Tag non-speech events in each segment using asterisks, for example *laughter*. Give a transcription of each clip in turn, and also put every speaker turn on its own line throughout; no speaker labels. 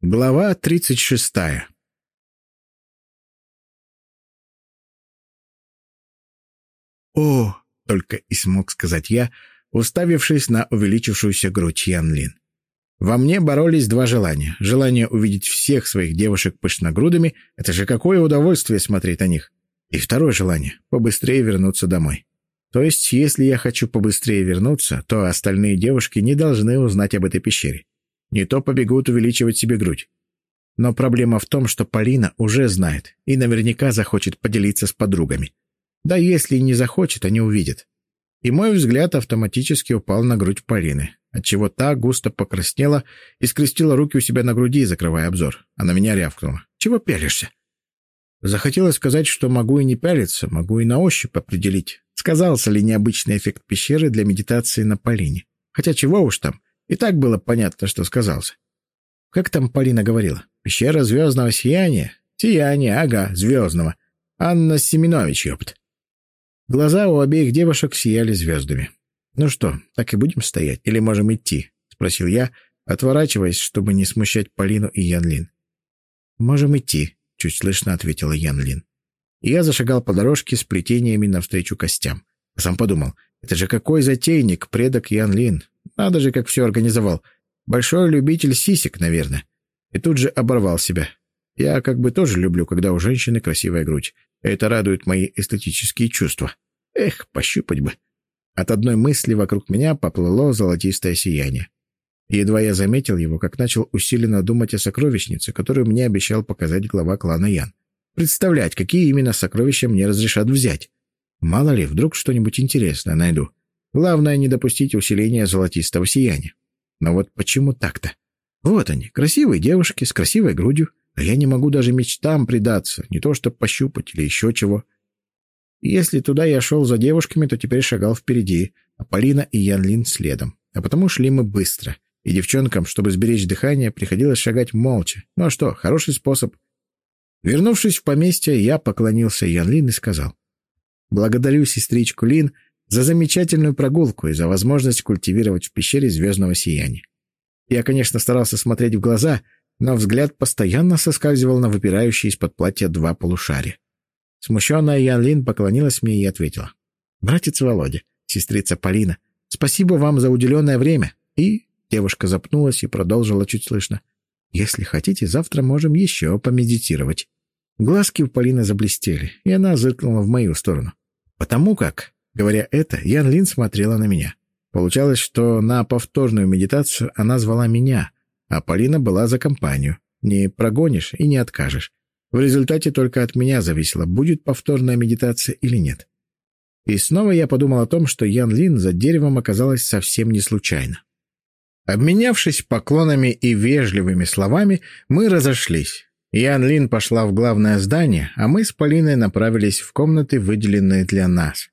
Глава тридцать шестая «О!» — только и смог сказать я, уставившись на увеличившуюся грудь Ян Лин. Во мне боролись два желания. Желание увидеть всех своих девушек пышногрудыми — это же какое удовольствие смотреть на них. И второе желание — побыстрее вернуться домой. То есть, если я хочу побыстрее вернуться, то остальные девушки не должны узнать об этой пещере. Не то побегут увеличивать себе грудь. Но проблема в том, что Полина уже знает и наверняка захочет поделиться с подругами. Да если не захочет, они увидят. И мой взгляд автоматически упал на грудь Полины, отчего та густо покраснела и скрестила руки у себя на груди, закрывая обзор. А на меня рявкнула. «Чего пялишься?» Захотелось сказать, что могу и не пялиться, могу и на ощупь определить, сказался ли необычный эффект пещеры для медитации на Полине. Хотя чего уж там, и так было понятно, что сказался. Как там Полина говорила? Пещера звездного сияния? Сияние, ага, звездного. Анна Семенович, ёпт. Глаза у обеих девушек сияли звездами. «Ну что, так и будем стоять? Или можем идти?» — спросил я, отворачиваясь, чтобы не смущать Полину и Янлин. «Можем идти», — чуть слышно ответила Янлин. И я зашагал по дорожке с плетениями навстречу костям. А сам подумал, это же какой затейник, предок Янлин. Надо же, как все организовал. Большой любитель сисек, наверное. И тут же оборвал себя. Я как бы тоже люблю, когда у женщины красивая грудь. Это радует мои эстетические чувства. Эх, пощупать бы. От одной мысли вокруг меня поплыло золотистое сияние. Едва я заметил его, как начал усиленно думать о сокровищнице, которую мне обещал показать глава клана Ян. Представлять, какие именно сокровища мне разрешат взять. Мало ли, вдруг что-нибудь интересное найду. Главное, не допустить усиления золотистого сияния. Но вот почему так-то? Вот они, красивые девушки с красивой грудью, а я не могу даже мечтам предаться, не то что пощупать или еще чего. если туда я шел за девушками, то теперь шагал впереди, а Полина и Янлин следом. А потому шли мы быстро. И девчонкам, чтобы сберечь дыхание, приходилось шагать молча. Ну а что, хороший способ. Вернувшись в поместье, я поклонился Янлин и сказал. «Благодарю сестричку Лин за замечательную прогулку и за возможность культивировать в пещере звездного сияния. Я, конечно, старался смотреть в глаза — но взгляд постоянно соскальзывал на выпирающие из-под платья два полушария. Смущенная Ян Лин поклонилась мне и ответила. «Братец Володя, сестрица Полина, спасибо вам за уделенное время». И девушка запнулась и продолжила чуть слышно. «Если хотите, завтра можем еще помедитировать». Глазки у Полины заблестели, и она зыркнула в мою сторону. Потому как, говоря это, Ян Лин смотрела на меня. Получалось, что на повторную медитацию она звала меня, а Полина была за компанию. Не прогонишь и не откажешь. В результате только от меня зависело, будет повторная медитация или нет. И снова я подумал о том, что Ян Лин за деревом оказалась совсем не случайно. Обменявшись поклонами и вежливыми словами, мы разошлись. Ян Лин пошла в главное здание, а мы с Полиной направились в комнаты, выделенные для нас.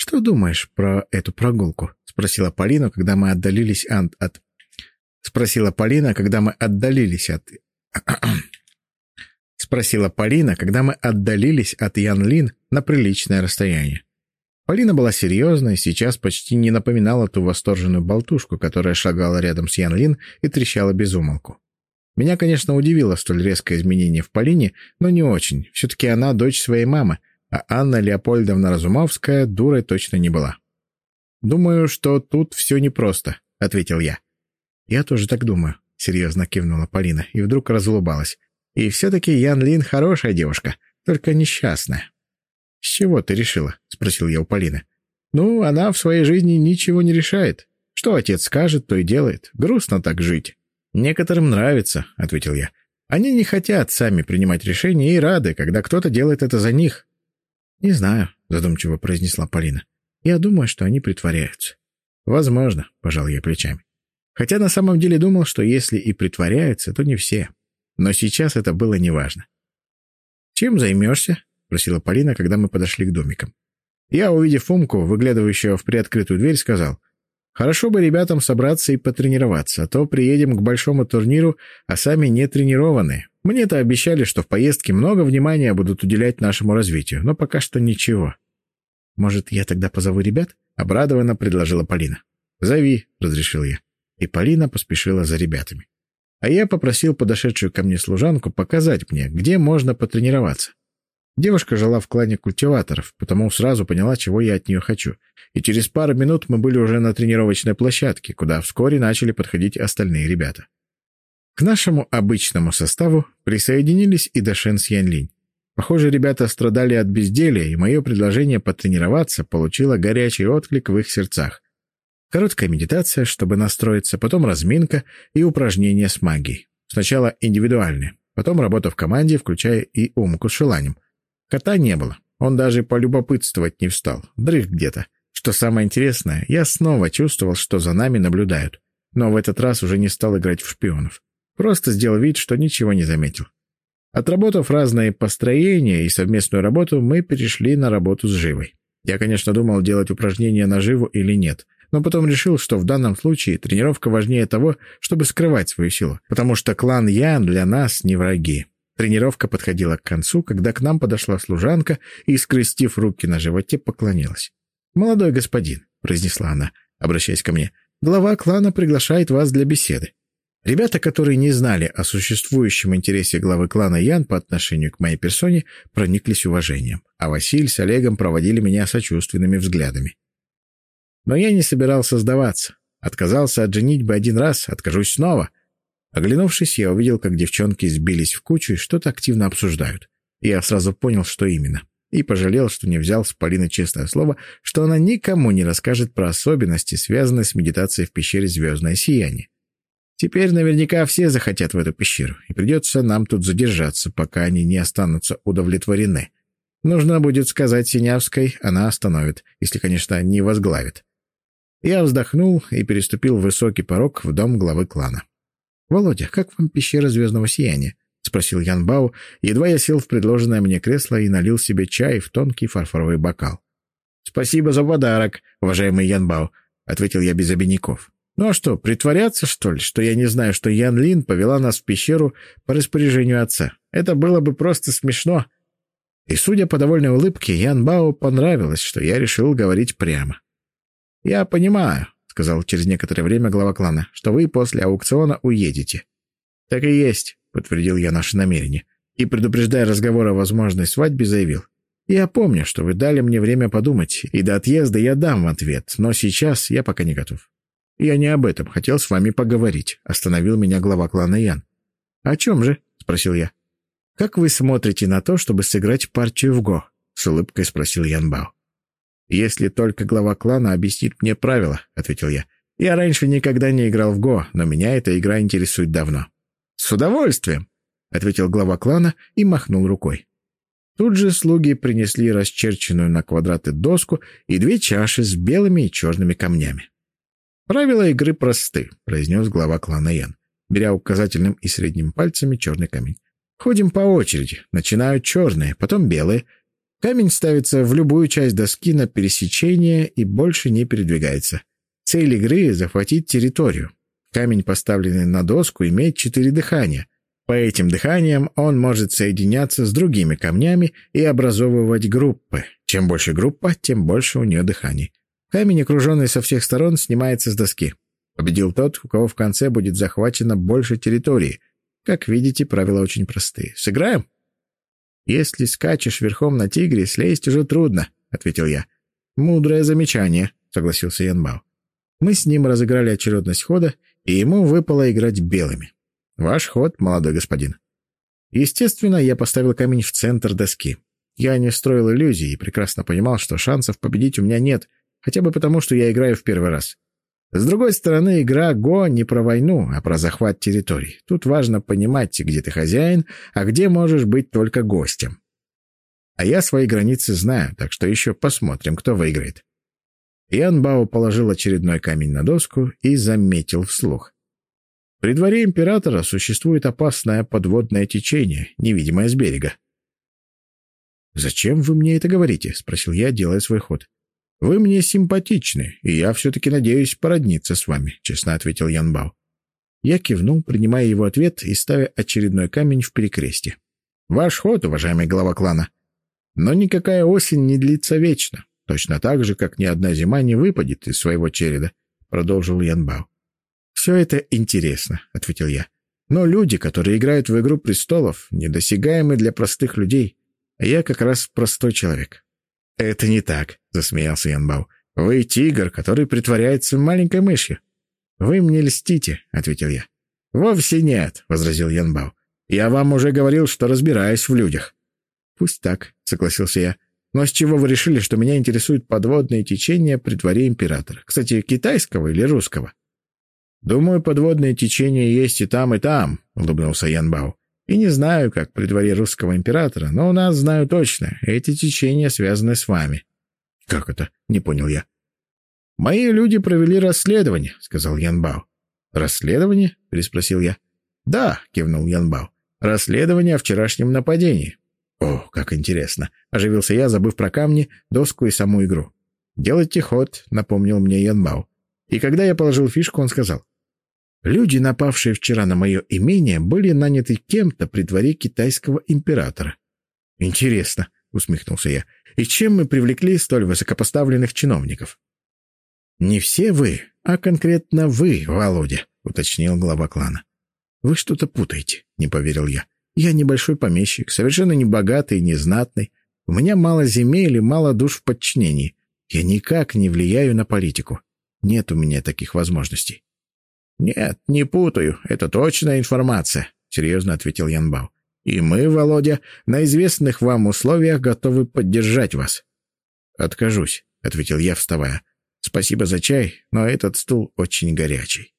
«Что думаешь про эту прогулку?» — спросила Полина, когда мы отдалились от, от — спросила Полина, когда мы отдалились от... *clears throat* спросила Полина, когда мы отдалились от Ян Лин на приличное расстояние. Полина была серьезной, сейчас почти не напоминала ту восторженную болтушку, которая шагала рядом с Ян Лин и трещала без умолку. Меня, конечно, удивило столь резкое изменение в Полине, но не очень. Все-таки она дочь своей мамы, а Анна Леопольдовна Разумовская дурой точно не была. «Думаю, что тут все непросто», — ответил я. «Я тоже так думаю», — серьезно кивнула Полина и вдруг разулыбалась. «И все-таки Ян Лин хорошая девушка, только несчастная». «С чего ты решила?» — спросил я у Полины. «Ну, она в своей жизни ничего не решает. Что отец скажет, то и делает. Грустно так жить». «Некоторым нравится», — ответил я. «Они не хотят сами принимать решения и рады, когда кто-то делает это за них». «Не знаю», — задумчиво произнесла Полина. «Я думаю, что они притворяются». «Возможно», — пожал я плечами. Хотя на самом деле думал, что если и притворяются, то не все. Но сейчас это было неважно. «Чем займешься?» — спросила Полина, когда мы подошли к домикам. Я, увидев Умку, выглядывающего в приоткрытую дверь, сказал, «Хорошо бы ребятам собраться и потренироваться, а то приедем к большому турниру, а сами не тренированные. Мне-то обещали, что в поездке много внимания будут уделять нашему развитию, но пока что ничего». «Может, я тогда позову ребят?» — обрадованно предложила Полина. «Зови», — разрешил я и Полина поспешила за ребятами. А я попросил подошедшую ко мне служанку показать мне, где можно потренироваться. Девушка жила в клане культиваторов, потому сразу поняла, чего я от нее хочу. И через пару минут мы были уже на тренировочной площадке, куда вскоре начали подходить остальные ребята. К нашему обычному составу присоединились и Дашен с Янлинь. Похоже, ребята страдали от безделия, и мое предложение потренироваться получило горячий отклик в их сердцах. Короткая медитация, чтобы настроиться, потом разминка и упражнения с магией. Сначала индивидуальные, потом работа в команде, включая и умку с желанием — Кота не было. Он даже полюбопытствовать не встал. Дрых где-то. Что самое интересное, я снова чувствовал, что за нами наблюдают. Но в этот раз уже не стал играть в шпионов. Просто сделал вид, что ничего не заметил. Отработав разные построения и совместную работу, мы перешли на работу с живой. Я, конечно, думал, делать упражнения на живу или нет, но потом решил, что в данном случае тренировка важнее того, чтобы скрывать свою силу, потому что клан Ян для нас не враги. Тренировка подходила к концу, когда к нам подошла служанка и, скрестив руки на животе, поклонилась. «Молодой господин», — произнесла она, обращаясь ко мне, — «глава клана приглашает вас для беседы». Ребята, которые не знали о существующем интересе главы клана Ян по отношению к моей персоне, прониклись уважением, а Василь с Олегом проводили меня сочувственными взглядами. Но я не собирался сдаваться. Отказался от женитьбы один раз, откажусь снова. Оглянувшись, я увидел, как девчонки сбились в кучу и что-то активно обсуждают. Я сразу понял, что именно. И пожалел, что не взял с Полины честное слово, что она никому не расскажет про особенности, связанные с медитацией в пещере «Звездное сияние». Теперь наверняка все захотят в эту пещеру, и придется нам тут задержаться, пока они не останутся удовлетворены. Нужно будет сказать Синявской, она остановит, если, конечно, не возглавит. Я вздохнул и переступил высокий порог в дом главы клана. «Володя, как вам пещера звездного сияния?» — спросил Ян Бау, едва я сел в предложенное мне кресло и налил себе чай в тонкий фарфоровый бокал. «Спасибо за подарок, уважаемый Ян Бау», — ответил я без обиняков. «Ну а что, притворяться, что ли, что я не знаю, что Ян Лин повела нас в пещеру по распоряжению отца? Это было бы просто смешно». И, судя по довольной улыбке, Ян Бао понравилось, что я решил говорить прямо. «Я понимаю сказал через некоторое время глава клана, что вы после аукциона уедете. Так и есть, подтвердил я наше намерение. И, предупреждая разговор о возможной свадьбе, заявил. Я помню, что вы дали мне время подумать, и до отъезда я дам ответ, но сейчас я пока не готов. Я не об этом хотел с вами поговорить, остановил меня глава клана Ян. О чем же? спросил я. Как вы смотрите на то, чтобы сыграть партию в Го? с улыбкой спросил Ян Бао. «Если только глава клана объяснит мне правила», — ответил я. «Я раньше никогда не играл в Го, но меня эта игра интересует давно». «С удовольствием», — ответил глава клана и махнул рукой. Тут же слуги принесли расчерченную на квадраты доску и две чаши с белыми и черными камнями. «Правила игры просты», — произнес глава клана Ян, беря указательным и средним пальцами черный камень. «Ходим по очереди. Начинают черные, потом белые, Камень ставится в любую часть доски на пересечение и больше не передвигается. Цель игры — захватить территорию. Камень, поставленный на доску, имеет четыре дыхания. По этим дыханиям он может соединяться с другими камнями и образовывать группы. Чем больше группа, тем больше у нее дыханий. Камень, окруженный со всех сторон, снимается с доски. Победил тот, у кого в конце будет захвачено больше территории. Как видите, правила очень простые. Сыграем? «Если скачешь верхом на тигре, слезть уже трудно», — ответил я. «Мудрое замечание», — согласился Янбао. Мы с ним разыграли очередность хода, и ему выпало играть белыми. «Ваш ход, молодой господин». Естественно, я поставил камень в центр доски. Я не строил иллюзий и прекрасно понимал, что шансов победить у меня нет, хотя бы потому, что я играю в первый раз. С другой стороны, игра Го не про войну, а про захват территорий. Тут важно понимать, где ты хозяин, а где можешь быть только гостем. А я свои границы знаю, так что еще посмотрим, кто выиграет. Ян Бао положил очередной камень на доску и заметил вслух. При дворе императора существует опасное подводное течение, невидимое с берега. «Зачем вы мне это говорите?» — спросил я, делая свой ход. «Вы мне симпатичны, и я все-таки надеюсь породниться с вами», — честно ответил Ян Бао. Я кивнул, принимая его ответ и ставя очередной камень в перекрестие. «Ваш ход, уважаемый глава клана. Но никакая осень не длится вечно, точно так же, как ни одна зима не выпадет из своего череда», — продолжил Ян Бао. «Все это интересно», — ответил я. Но люди, которые играют в «Игру престолов», недосягаемы для простых людей. А я как раз простой человек». «Это не так», — засмеялся Янбау. «Вы тигр, который притворяется маленькой мышью». «Вы мне льстите», — ответил я. «Вовсе нет», — возразил Янбау. «Я вам уже говорил, что разбираюсь в людях». «Пусть так», — согласился я. «Но с чего вы решили, что меня интересуют подводные течения при дворе императора? Кстати, китайского или русского?» «Думаю, подводные течения есть и там, и там», — улыбнулся Янбау. «И не знаю, как при дворе русского императора, но у нас знаю точно, эти течения связаны с вами». «Как это?» — не понял я. «Мои люди провели расследование», — сказал Янбау. «Расследование?» — переспросил я. «Да», — кивнул Янбау. «Расследование о вчерашнем нападении». «О, как интересно!» — оживился я, забыв про камни, доску и саму игру. «Делайте ход», — напомнил мне Янбау. И когда я положил фишку, он сказал. «Люди, напавшие вчера на мое имение, были наняты кем-то при дворе китайского императора». «Интересно», — усмехнулся я. «И чем мы привлекли столь высокопоставленных чиновников?» «Не все вы, а конкретно вы, Володя», — уточнил глава клана. «Вы что-то путаете», — не поверил я. «Я небольшой помещик, совершенно не богатый не знатный. У меня мало земель и мало душ в подчинении. Я никак не влияю на политику. Нет у меня таких возможностей. «Нет, не путаю. Это точная информация», — серьезно ответил Янбау. «И мы, Володя, на известных вам условиях готовы поддержать вас». «Откажусь», — ответил я, вставая. «Спасибо за чай, но этот стул очень горячий».